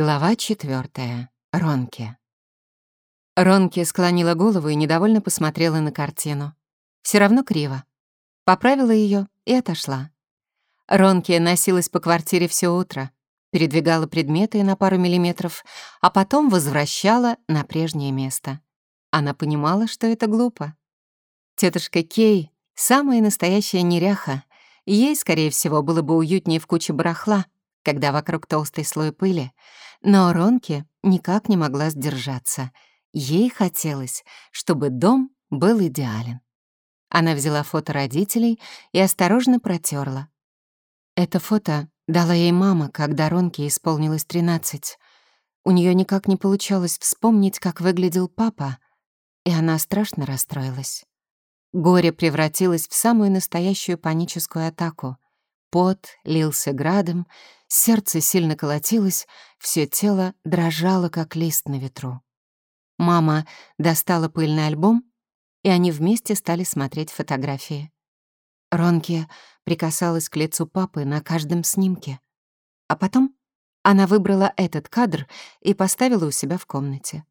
Глава четвертая. Ронки. Ронки склонила голову и недовольно посмотрела на картину. Все равно криво. Поправила ее и отошла. Ронки носилась по квартире все утро, передвигала предметы на пару миллиметров, а потом возвращала на прежнее место. Она понимала, что это глупо. Тетушка Кей — самая настоящая неряха. Ей, скорее всего, было бы уютнее в куче барахла — когда вокруг толстый слой пыли, но Ронки никак не могла сдержаться. Ей хотелось, чтобы дом был идеален. Она взяла фото родителей и осторожно протерла. Это фото дала ей мама, когда Ронке исполнилось 13. У нее никак не получалось вспомнить, как выглядел папа, и она страшно расстроилась. Горе превратилось в самую настоящую паническую атаку. Пот лился градом, Сердце сильно колотилось, все тело дрожало, как лист на ветру. Мама достала пыльный альбом, и они вместе стали смотреть фотографии. Ронки прикасалась к лицу папы на каждом снимке. А потом она выбрала этот кадр и поставила у себя в комнате.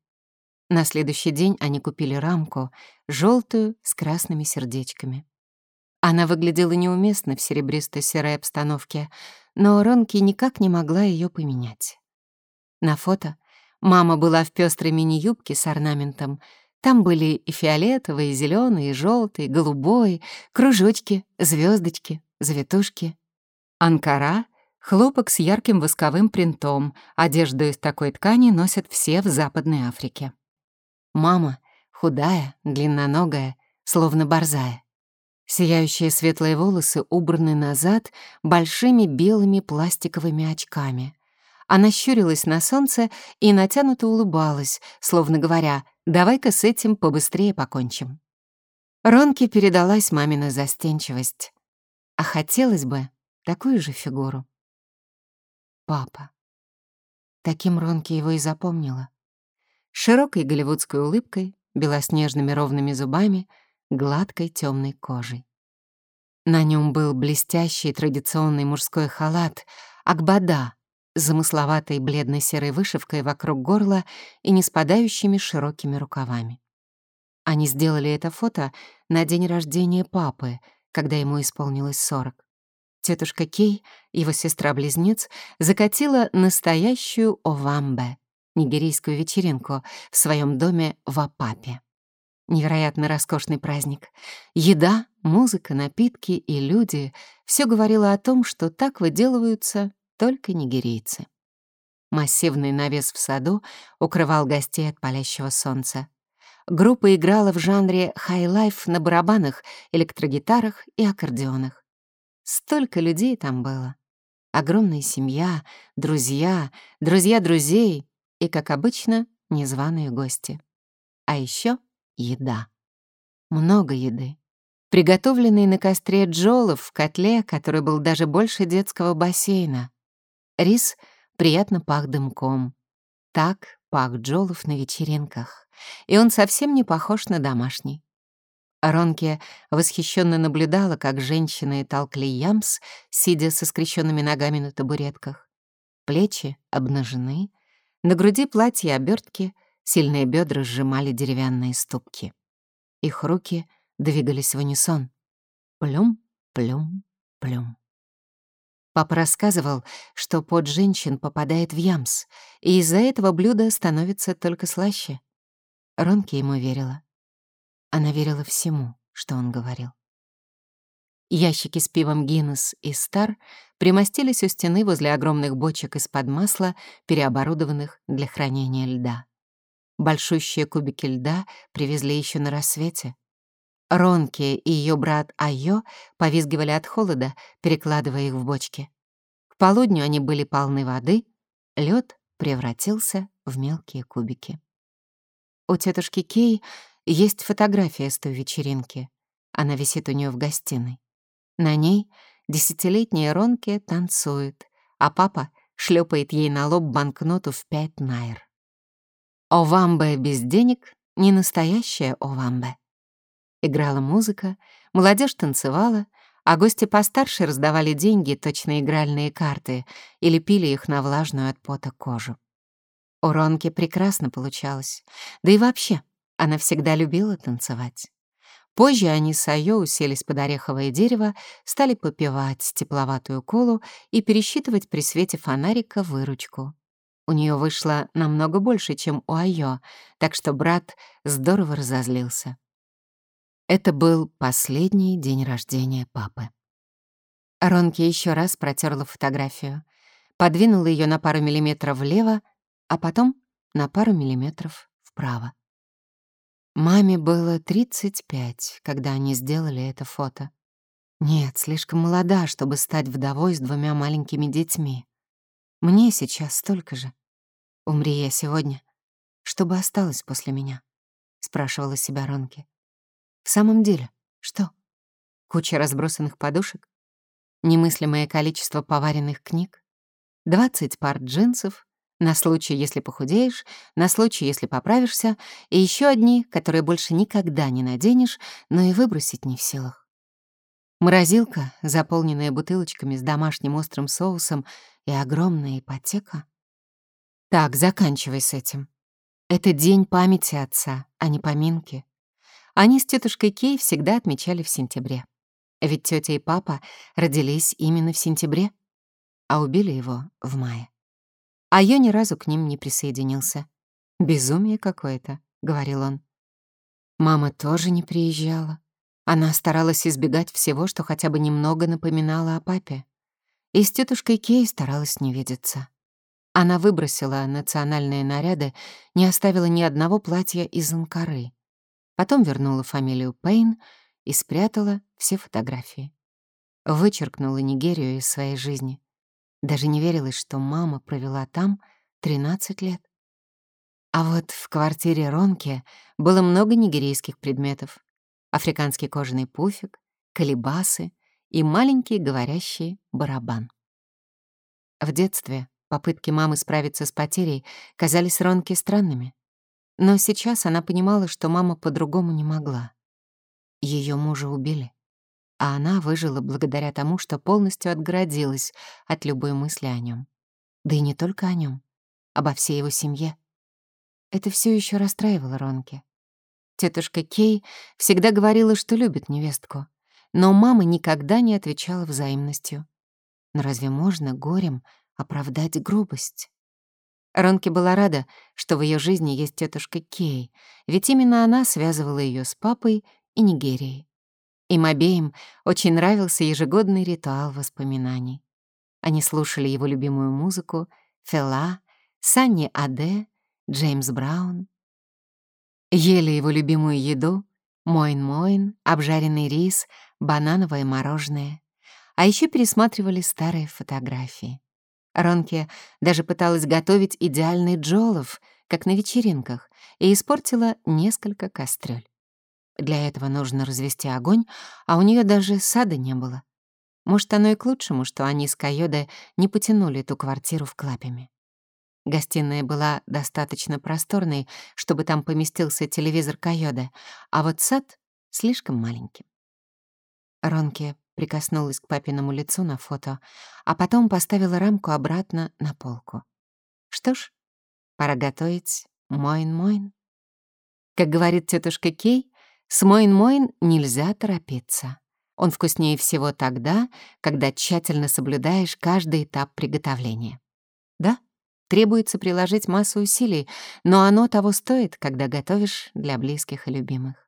На следующий день они купили рамку, желтую с красными сердечками. Она выглядела неуместно в серебристо-серой обстановке, но Ронки никак не могла ее поменять. На фото мама была в пестрой мини-юбке с орнаментом. Там были и фиолетовые, и зеленые, и желтые, голубой, кружочки, звездочки, завитушки. Анкара — хлопок с ярким восковым принтом. Одежду из такой ткани носят все в Западной Африке. Мама — худая, длинноногая, словно борзая. Сияющие светлые волосы убраны назад большими белыми пластиковыми очками. Она щурилась на солнце и натянуто улыбалась, словно говоря, «давай-ка с этим побыстрее покончим». Ронке передалась мамина застенчивость. А хотелось бы такую же фигуру. Папа. Таким Ронке его и запомнила. Широкой голливудской улыбкой, белоснежными ровными зубами — гладкой темной кожей. На нем был блестящий традиционный мужской халат акбада с замысловатой бледно-серой вышивкой вокруг горла и не спадающими широкими рукавами. Они сделали это фото на день рождения папы, когда ему исполнилось сорок. Тетушка Кей, его сестра-близнец, закатила настоящую овамбе, нигерийскую вечеринку, в своем доме в Апапе. Невероятно роскошный праздник. Еда, музыка, напитки и люди — все говорило о том, что так выделываются только нигерийцы. Массивный навес в саду укрывал гостей от палящего солнца. Группа играла в жанре хай-лайф на барабанах, электрогитарах и аккордеонах. Столько людей там было. Огромная семья, друзья, друзья друзей и, как обычно, незваные гости. А еще еда. Много еды. Приготовленный на костре джолов в котле, который был даже больше детского бассейна. Рис приятно пах дымком. Так пах джолов на вечеринках. И он совсем не похож на домашний. Ронке восхищенно наблюдала, как женщины толкли ямс, сидя со скрещенными ногами на табуретках. Плечи обнажены, на груди платья обертки — Сильные бедра сжимали деревянные ступки. Их руки двигались в унисон. Плюм, плюм, плюм. Папа рассказывал, что пот женщин попадает в ямс, и из-за этого блюдо становится только слаще. Ронки ему верила. Она верила всему, что он говорил. Ящики с пивом Гиннес и Стар примостились у стены возле огромных бочек из-под масла, переоборудованных для хранения льда. Большущие кубики льда привезли еще на рассвете. Ронки и ее брат Айо повизгивали от холода, перекладывая их в бочки. К полудню они были полны воды, лед превратился в мелкие кубики. У тетушки Кей есть фотография с той вечеринки. Она висит у нее в гостиной. На ней десятилетняя Ронки танцует, а папа шлепает ей на лоб банкноту в пять найр. Овамбе без денег — не настоящая Овамбе. Играла музыка, молодежь танцевала, а гости постарше раздавали деньги, точно игральные карты, или пили их на влажную от пота кожу. У Ронки прекрасно получалось. Да и вообще, она всегда любила танцевать. Позже они с Айо уселись под ореховое дерево, стали попивать тепловатую колу и пересчитывать при свете фонарика выручку. У нее вышло намного больше, чем у Айо, так что брат здорово разозлился. Это был последний день рождения папы. Ронки еще раз протерла фотографию, подвинула ее на пару миллиметров влево, а потом на пару миллиметров вправо. Маме было 35, когда они сделали это фото. Нет, слишком молода, чтобы стать вдовой с двумя маленькими детьми. Мне сейчас столько же. Умри я сегодня. Что бы осталось после меня? Спрашивала себя Ронки. В самом деле, что? Куча разбросанных подушек? Немыслимое количество поваренных книг? 20 пар джинсов, на случай, если похудеешь, на случай, если поправишься, и еще одни, которые больше никогда не наденешь, но и выбросить не в силах. Морозилка, заполненная бутылочками с домашним острым соусом и огромная ипотека. Так, заканчивай с этим. Это день памяти отца, а не поминки. Они с тетушкой Кей всегда отмечали в сентябре. Ведь тетя и папа родились именно в сентябре, а убили его в мае а я ни разу к ним не присоединился. «Безумие какое-то», — говорил он. Мама тоже не приезжала. Она старалась избегать всего, что хотя бы немного напоминало о папе. И с тетушкой Кей старалась не видеться. Она выбросила национальные наряды, не оставила ни одного платья из Анкары. Потом вернула фамилию Пейн и спрятала все фотографии. Вычеркнула Нигерию из своей жизни. Даже не верилось, что мама провела там 13 лет. А вот в квартире Ронки было много нигерийских предметов. Африканский кожаный пуфик, колебасы и маленький говорящий барабан. В детстве попытки мамы справиться с потерей казались Ронке странными. Но сейчас она понимала, что мама по-другому не могла. Ее мужа убили а она выжила благодаря тому, что полностью отгородилась от любой мысли о нем. Да и не только о нем, обо всей его семье. Это все еще расстраивало Ронки. Тетушка Кей всегда говорила, что любит невестку, но мама никогда не отвечала взаимностью. Но разве можно горем оправдать грубость? Ронки была рада, что в ее жизни есть тетушка Кей, ведь именно она связывала ее с папой и Нигерией. Им обеим очень нравился ежегодный ритуал воспоминаний. Они слушали его любимую музыку Фела, Санни Аде, Джеймс Браун. Ели его любимую еду Мойн-мойн, обжаренный рис, банановое мороженое. А еще пересматривали старые фотографии. Ронке даже пыталась готовить идеальный джолов, как на вечеринках, и испортила несколько кастрюль. Для этого нужно развести огонь, а у нее даже сада не было. Может, оно и к лучшему, что они с Кайоде не потянули эту квартиру в Клапеме. Гостиная была достаточно просторной, чтобы там поместился телевизор Кайоде, а вот сад слишком маленький. Ронки прикоснулась к папиному лицу на фото, а потом поставила рамку обратно на полку. Что ж, пора готовить моин-моин. Как говорит тетушка Кей, с Моин-Моин нельзя торопиться. Он вкуснее всего тогда, когда тщательно соблюдаешь каждый этап приготовления. Да, требуется приложить массу усилий, но оно того стоит, когда готовишь для близких и любимых.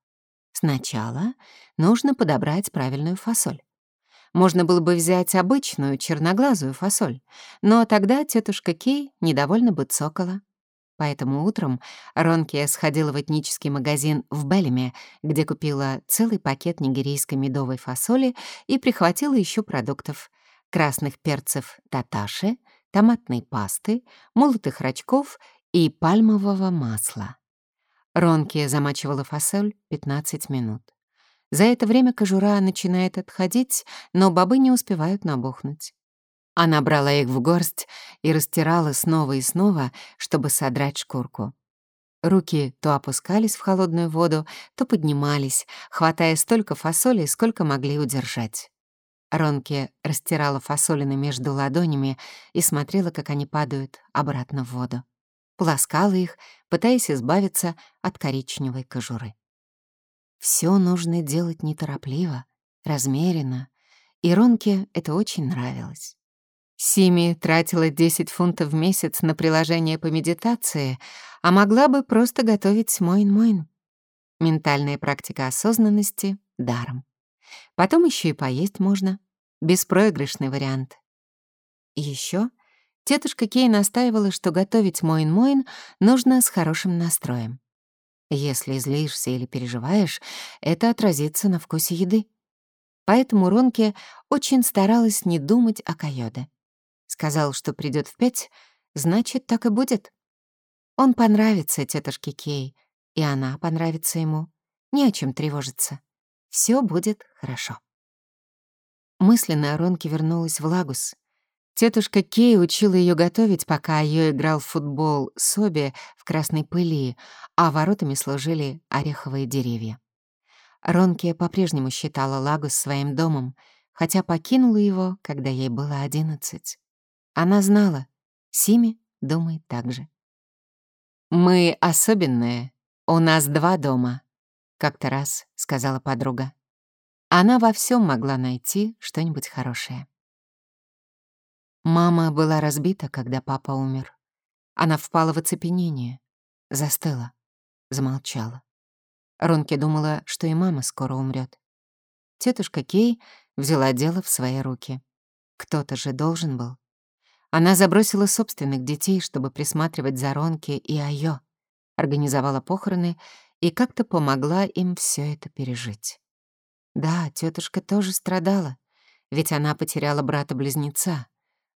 Сначала нужно подобрать правильную фасоль. Можно было бы взять обычную черноглазую фасоль, но тогда тетушка Кей недовольно бы цокала. Поэтому утром Ронки сходила в этнический магазин в Беллиме, где купила целый пакет нигерийской медовой фасоли и прихватила еще продуктов — красных перцев таташи, томатной пасты, молотых рачков и пальмового масла. Ронки замачивала фасоль 15 минут. За это время кожура начинает отходить, но бобы не успевают набухнуть. Она брала их в горсть и растирала снова и снова, чтобы содрать шкурку. Руки то опускались в холодную воду, то поднимались, хватая столько фасоли, сколько могли удержать. Ронки растирала фасолины между ладонями и смотрела, как они падают обратно в воду. Полоскала их, пытаясь избавиться от коричневой кожуры. Все нужно делать неторопливо, размеренно, и Ронке это очень нравилось. Сими тратила 10 фунтов в месяц на приложение по медитации, а могла бы просто готовить мойн-мойн. Ментальная практика осознанности — даром. Потом еще и поесть можно. Беспроигрышный вариант. И еще тетушка Кей настаивала, что готовить мойн-мойн нужно с хорошим настроем. Если злишься или переживаешь, это отразится на вкусе еды. Поэтому Ронке очень старалась не думать о Койоде. Сказал, что придет в пять, значит, так и будет. Он понравится тетушке Кей, и она понравится ему. Не о чем тревожиться. Все будет хорошо. Мысленно Ронки вернулась в Лагус. Тетушка Кей учила ее готовить, пока ее играл в футбол Соби в красной пыли, а воротами служили ореховые деревья. Ронки по-прежнему считала Лагус своим домом, хотя покинула его, когда ей было одиннадцать. Она знала, Сими думает так же. «Мы особенные, у нас два дома», — как-то раз сказала подруга. Она во всем могла найти что-нибудь хорошее. Мама была разбита, когда папа умер. Она впала в оцепенение, застыла, замолчала. Ронки думала, что и мама скоро умрет. Тетушка Кей взяла дело в свои руки. Кто-то же должен был. Она забросила собственных детей, чтобы присматривать за Ронки и Айо, организовала похороны и как-то помогла им все это пережить. Да, тетушка тоже страдала, ведь она потеряла брата-близнеца,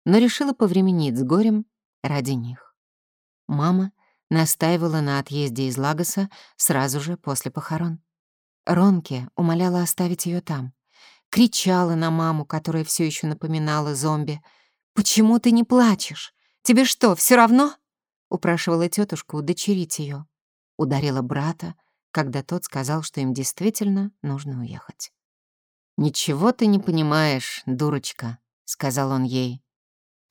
но решила повременить с горем ради них. Мама настаивала на отъезде из Лагоса сразу же после похорон. Ронке умоляла оставить ее там. Кричала на маму, которая все еще напоминала зомби — «Почему ты не плачешь? Тебе что, все равно?» — упрашивала тетушку удочерить ее. Ударила брата, когда тот сказал, что им действительно нужно уехать. «Ничего ты не понимаешь, дурочка», — сказал он ей.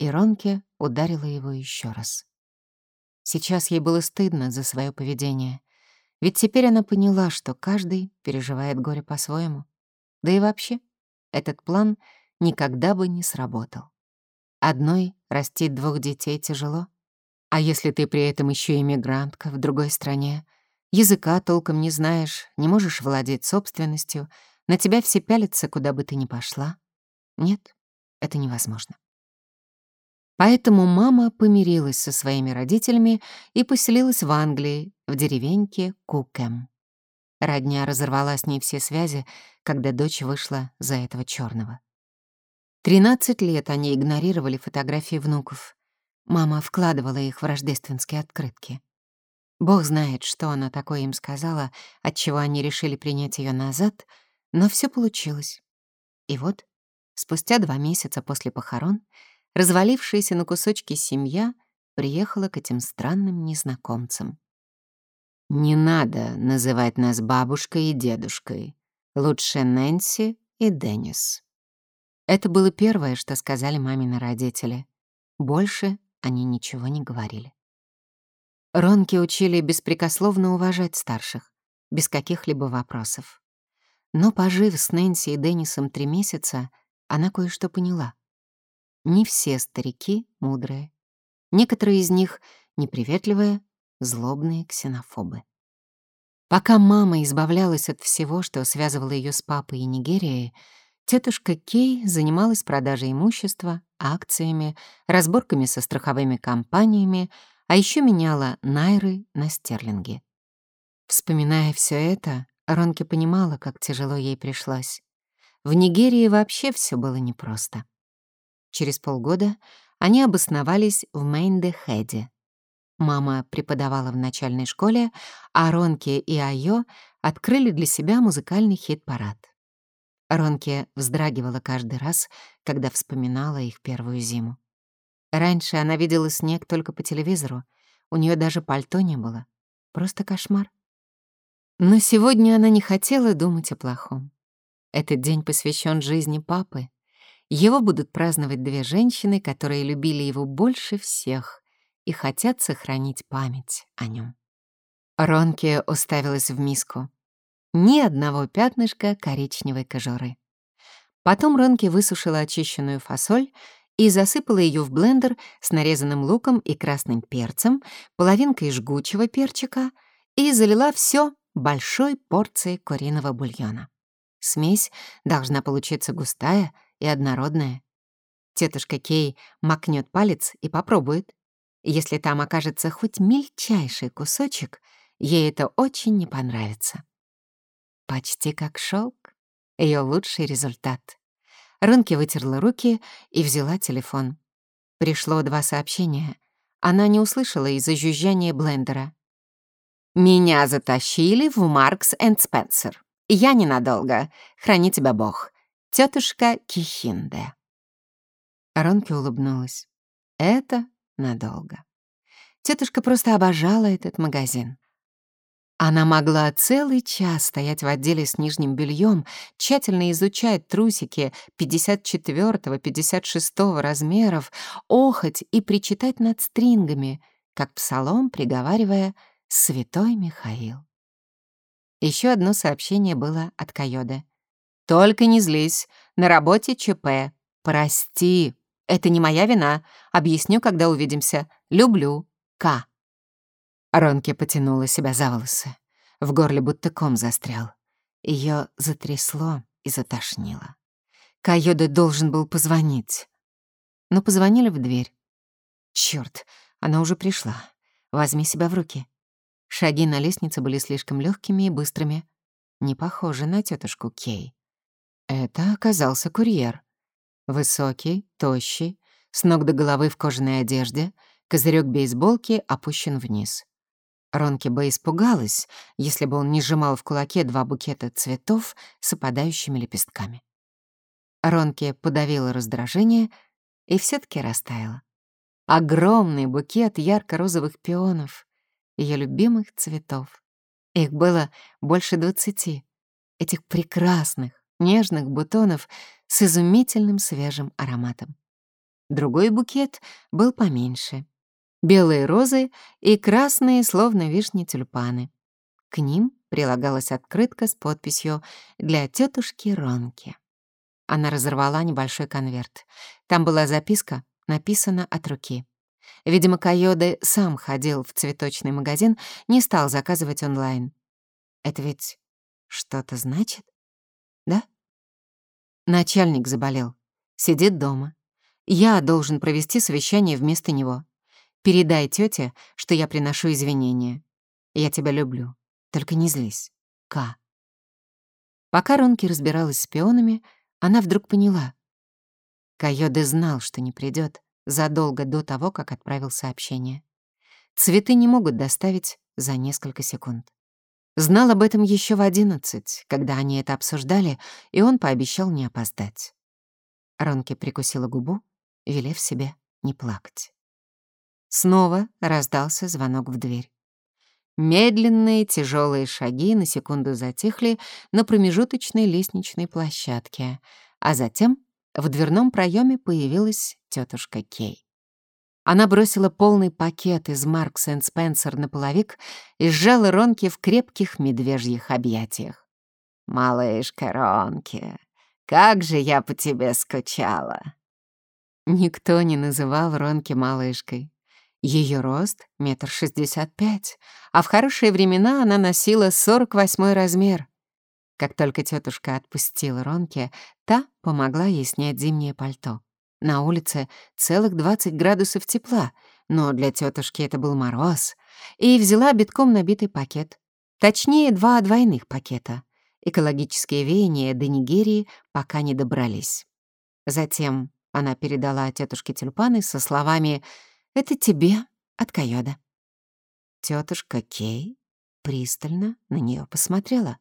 И Ронке ударила его еще раз. Сейчас ей было стыдно за свое поведение, ведь теперь она поняла, что каждый переживает горе по-своему. Да и вообще, этот план никогда бы не сработал. Одной растить двух детей тяжело. А если ты при этом еще иммигрантка в другой стране, языка толком не знаешь, не можешь владеть собственностью, на тебя все пялятся, куда бы ты ни пошла. Нет, это невозможно. Поэтому мама помирилась со своими родителями и поселилась в Англии, в деревеньке Кукэм. Родня разорвала с ней все связи, когда дочь вышла за этого черного. Тринадцать лет они игнорировали фотографии внуков. Мама вкладывала их в рождественские открытки. Бог знает, что она такое им сказала, отчего они решили принять ее назад, но все получилось. И вот, спустя два месяца после похорон, развалившаяся на кусочки семья приехала к этим странным незнакомцам. «Не надо называть нас бабушкой и дедушкой. Лучше Нэнси и Деннис», это было первое, что сказали мамины родители. Больше они ничего не говорили. Ронки учили беспрекословно уважать старших, без каких-либо вопросов. Но, пожив с Нэнси и Деннисом три месяца, она кое-что поняла. Не все старики мудрые. Некоторые из них неприветливые, злобные ксенофобы. Пока мама избавлялась от всего, что связывало ее с папой и Нигерией, Тетушка Кей занималась продажей имущества, акциями, разборками со страховыми компаниями, а еще меняла найры на стерлинги. Вспоминая все это, Ронки понимала, как тяжело ей пришлось. В Нигерии вообще все было непросто. Через полгода они обосновались в Мейнде-Хеде. Мама преподавала в начальной школе, а Ронки и Айо открыли для себя музыкальный хит-парад. Ронке вздрагивала каждый раз, когда вспоминала их первую зиму. Раньше она видела снег только по телевизору, у нее даже пальто не было. Просто кошмар. Но сегодня она не хотела думать о плохом. Этот день посвящен жизни папы. Его будут праздновать две женщины, которые любили его больше всех, и хотят сохранить память о нем. Ронки уставилась в миску. Ни одного пятнышка коричневой кожуры. Потом Ронки высушила очищенную фасоль и засыпала ее в блендер с нарезанным луком и красным перцем, половинкой жгучего перчика и залила все большой порцией куриного бульона. Смесь должна получиться густая и однородная. Тетушка Кей макнет палец и попробует. Если там окажется хоть мельчайший кусочек, ей это очень не понравится. Почти как шелк, ее лучший результат. Рынки вытерла руки и взяла телефон. Пришло два сообщения. Она не услышала из-за жужжания блендера. «Меня затащили в Маркс энд Спенсер. Я ненадолго. Храни тебя Бог. Тетушка Кихинде». Ронки улыбнулась. «Это надолго». Тетушка просто обожала этот магазин. Она могла целый час стоять в отделе с нижним бельем, тщательно изучать трусики 54-56 размеров, охоть и причитать над стрингами, как псалом, приговаривая «Святой Михаил». Еще одно сообщение было от Кайоды. «Только не злись. На работе ЧП. Прости. Это не моя вина. Объясню, когда увидимся. Люблю. К». Ронки потянула себя за волосы. В горле будто ком застрял. Ее затрясло и затошнило. Кайода должен был позвонить. Но позвонили в дверь. Черт, она уже пришла. Возьми себя в руки. Шаги на лестнице были слишком легкими и быстрыми. Не похоже на тетушку Кей. Это оказался курьер. Высокий, тощий, с ног до головы в кожаной одежде, козырек бейсболки опущен вниз. Ронки бы испугалась, если бы он не сжимал в кулаке два букета цветов с опадающими лепестками. Ронки подавила раздражение и все таки растаяла. Огромный букет ярко-розовых пионов, ее любимых цветов. Их было больше двадцати. Этих прекрасных, нежных бутонов с изумительным свежим ароматом. Другой букет был поменьше, белые розы и красные, словно вишни, тюльпаны. К ним прилагалась открытка с подписью «Для тетушки Ронки». Она разорвала небольшой конверт. Там была записка, написана от руки. Видимо, Кайоде сам ходил в цветочный магазин, не стал заказывать онлайн. Это ведь что-то значит? Да? Начальник заболел. Сидит дома. Я должен провести совещание вместо него. Передай тете, что я приношу извинения. Я тебя люблю. Только не злись. К. Пока Ронки разбиралась с пионами, она вдруг поняла. Кайоде знал, что не придет задолго до того, как отправил сообщение. Цветы не могут доставить за несколько секунд. Знал об этом еще в одиннадцать, когда они это обсуждали, и он пообещал не опоздать. Ронки прикусила губу, велев себе не плакать. Снова раздался звонок в дверь. Медленные тяжелые шаги на секунду затихли на промежуточной лестничной площадке, а затем в дверном проеме появилась тетушка Кей. Она бросила полный пакет из Маркс энд Спенсер на половик и сжала Ронки в крепких медвежьих объятиях. «Малышка Ронки, как же я по тебе скучала!» Никто не называл Ронки малышкой. Ее рост — метр шестьдесят пять, а в хорошие времена она носила сорок восьмой размер. Как только тетушка отпустила Ронке, та помогла ей снять зимнее пальто. На улице целых двадцать градусов тепла, но для тетушки это был мороз, и взяла битком набитый пакет. Точнее, два двойных пакета. Экологические веяния до Нигерии пока не добрались. Затем она передала тетушке тюльпаны со словами это тебе от Кайода». Тетушка Кей пристально на нее посмотрела.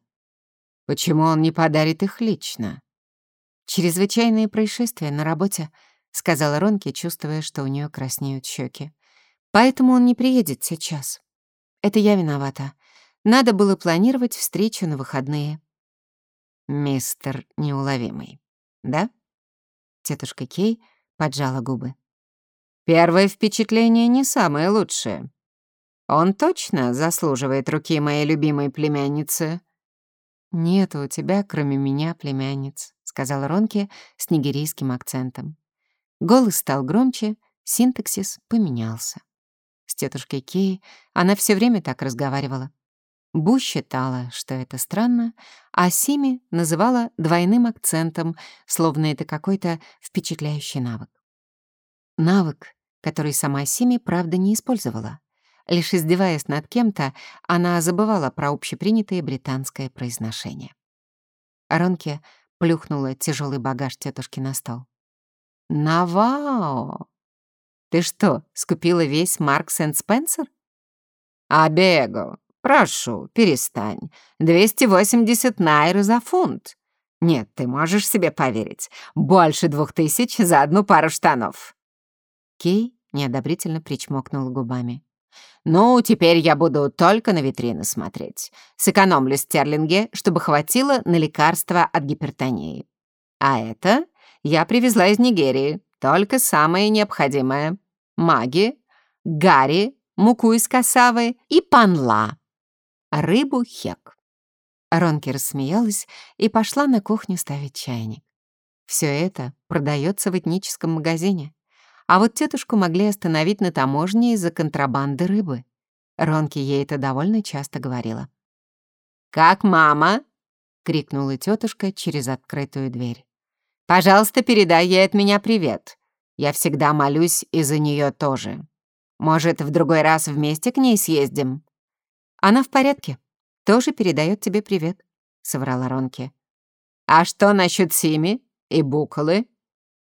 «Почему он не подарит их лично?» «Чрезвычайные происшествия на работе», — сказала Ронки, чувствуя, что у нее краснеют щеки. «Поэтому он не приедет сейчас. Это я виновата. Надо было планировать встречу на выходные». «Мистер неуловимый, да?» Тетушка Кей поджала губы. Первое впечатление не самое лучшее. Он точно заслуживает руки моей любимой племянницы. «Нет у тебя, кроме меня, племянниц», — сказал Ронки с нигерийским акцентом. Голос стал громче, синтаксис поменялся. С тетушкой Кей она все время так разговаривала. Бу считала, что это странно, а Сими называла двойным акцентом, словно это какой-то впечатляющий навык. Навык, который сама Сими, правда, не использовала. Лишь издеваясь над кем-то, она забывала про общепринятое британское произношение. Ронке плюхнула тяжелый багаж тетушки на стол. «Навао! Ты что, скупила весь Маркс энд Спенсер?» «Абего! Прошу, перестань. 280 найр за фунт. Нет, ты можешь себе поверить. Больше двух тысяч за одну пару штанов». Кей неодобрительно причмокнула губами. «Ну, теперь я буду только на витрины смотреть. Сэкономлю стерлинги, чтобы хватило на лекарства от гипертонии. А это я привезла из Нигерии, только самое необходимое. Маги, гари, муку из касавы и панла. Рыбу хек». Ронки рассмеялась и пошла на кухню ставить чайник. Все это продается в этническом магазине. А вот тетушку могли остановить на таможне из-за контрабанды рыбы. Ронки ей это довольно часто говорила. «Как мама?» — крикнула тетушка через открытую дверь. «Пожалуйста, передай ей от меня привет. Я всегда молюсь и за нее тоже. Может, в другой раз вместе к ней съездим?» «Она в порядке. Тоже передает тебе привет», — соврала Ронки. «А что насчет Сими и Буколы?»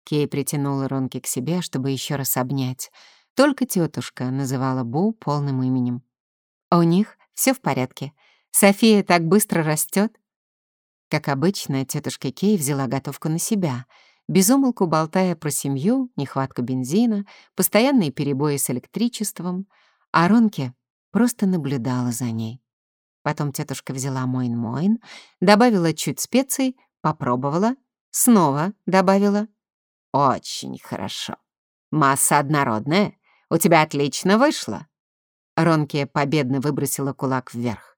Кей притянула Ронки к себе, чтобы еще раз обнять. Только тетушка называла Бу полным именем. У них все в порядке. София так быстро растет. Как обычно, тетушка Кей взяла готовку на себя, безумолку болтая про семью, нехватку бензина, постоянные перебои с электричеством, а Ронки просто наблюдала за ней. Потом тетушка взяла моин-моин, добавила чуть специй, попробовала, снова добавила — «Очень хорошо. Масса однородная. У тебя отлично вышло». Ронки победно выбросила кулак вверх.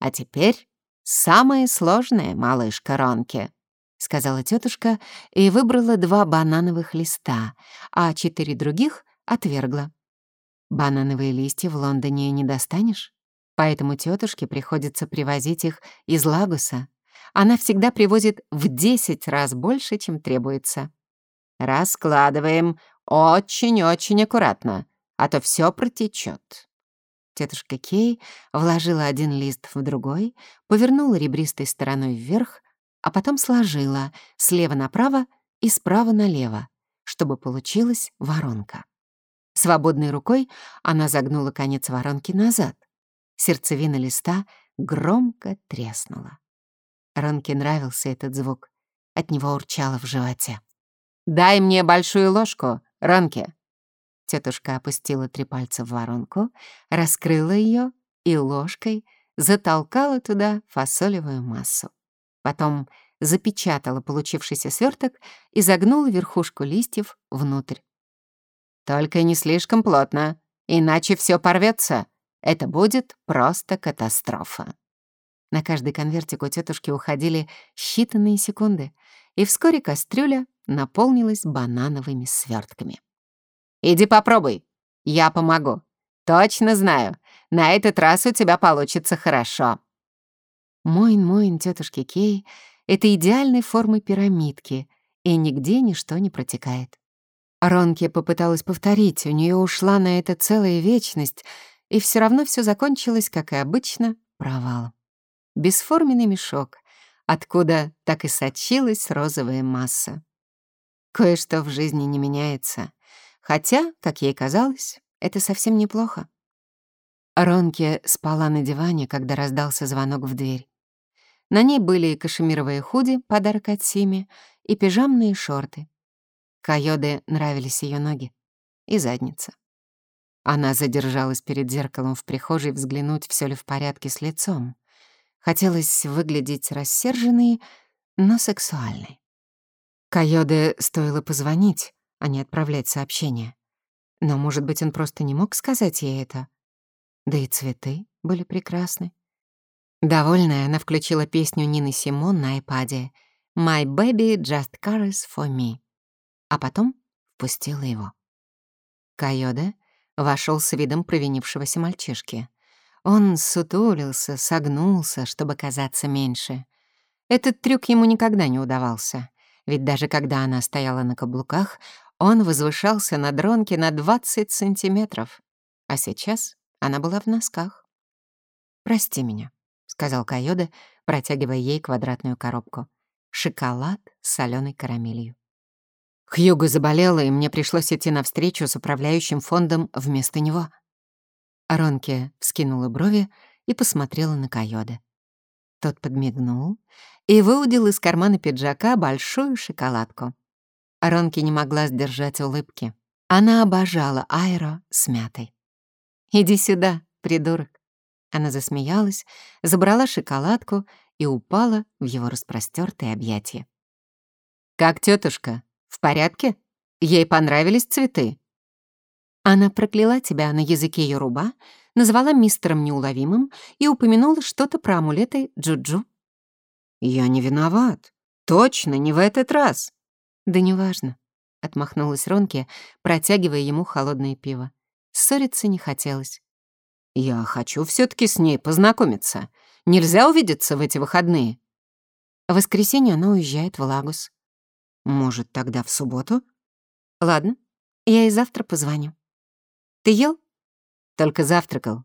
«А теперь самое сложное, малышка Ронки», — сказала тетушка и выбрала два банановых листа, а четыре других отвергла. Банановые листья в Лондоне не достанешь, поэтому тетушке приходится привозить их из Лагуса. Она всегда привозит в десять раз больше, чем требуется. Раскладываем очень-очень аккуратно, а то все протечет. Тетушка Кей вложила один лист в другой, повернула ребристой стороной вверх, а потом сложила слева направо и справа налево, чтобы получилась воронка. Свободной рукой она загнула конец воронки назад. Сердцевина листа громко треснула. Ронке нравился этот звук. От него урчало в животе. «Дай мне большую ложку, Ронки». Тетушка опустила три пальца в воронку, раскрыла ее и ложкой затолкала туда фасолевую массу. Потом запечатала получившийся сверток и загнула верхушку листьев внутрь. «Только не слишком плотно, иначе все порвется. Это будет просто катастрофа». На каждый конвертик у тетушки уходили считанные секунды, и вскоре кастрюля наполнилась банановыми свертками. «Иди попробуй, я помогу. Точно знаю, на этот раз у тебя получится хорошо». Моин-моин тетушки Кей — это идеальной формы пирамидки, и нигде ничто не протекает. Ронки попыталась повторить, у нее ушла на это целая вечность, и все равно все закончилось, как и обычно, провалом. Бесформенный мешок, откуда так и сочилась розовая масса. Кое-что в жизни не меняется, хотя, как ей казалось, это совсем неплохо. Ронки спала на диване, когда раздался звонок в дверь. На ней были кашемировые худи, подарок от Сими, и пижамные шорты. Койоде нравились ее ноги и задница. Она задержалась перед зеркалом в прихожей взглянуть, все ли в порядке с лицом. Хотелось выглядеть рассерженной, но сексуальной. Кайоде стоило позвонить, а не отправлять сообщение. Но, может быть, он просто не мог сказать ей это. Да и цветы были прекрасны. Довольная, она включила песню Нины Симон на айпаде «My baby just cares for me», а потом впустила его. Кайода вошел с видом провинившегося мальчишки. Он сутулился, согнулся, чтобы казаться меньше. Этот трюк ему никогда не удавался, ведь даже когда она стояла на каблуках, он возвышался над Ронки на 20 сантиметров, а сейчас она была в носках. «Прости меня», — сказал Кайода, протягивая ей квадратную коробку. «Шоколад с солёной карамелью». Хьюго заболела, и мне пришлось идти на встречу с управляющим фондом вместо него. Ронки вскинула брови и посмотрела на Кайода. Тот подмигнул и выудил из кармана пиджака большую шоколадку. Ронки не могла сдержать улыбки. Она обожала Айро с мятой. «Иди сюда, придурок». Она засмеялась, забрала шоколадку и упала в его распростёртые объятия. «Как тетушка? В порядке? Ей понравились цветы?» Она прокляла тебя на языке Yoruba, назвала мистером неуловимым и упомянула что-то про амулеты Джуджу. «Я не виноват. Точно, не в этот раз». «Да неважно», — отмахнулась Ронки, протягивая ему холодное пиво. Ссориться не хотелось. «Я хочу все таки с ней познакомиться. Нельзя увидеться в эти выходные». В воскресенье она уезжает в Лагус. «Может, тогда в субботу?» «Ладно, я и завтра позвоню». «Ты ел?» «Только завтракал.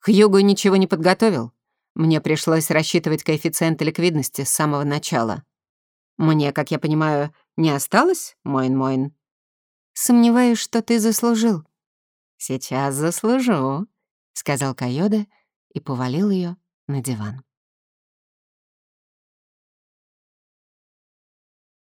Хьюго ничего не подготовил. Мне пришлось рассчитывать коэффициенты ликвидности с самого начала. Мне, как я понимаю, не осталось, Моин-Моин?» «Сомневаюсь, что ты заслужил». «Сейчас заслужу», — сказал Кайода и повалил ее на диван.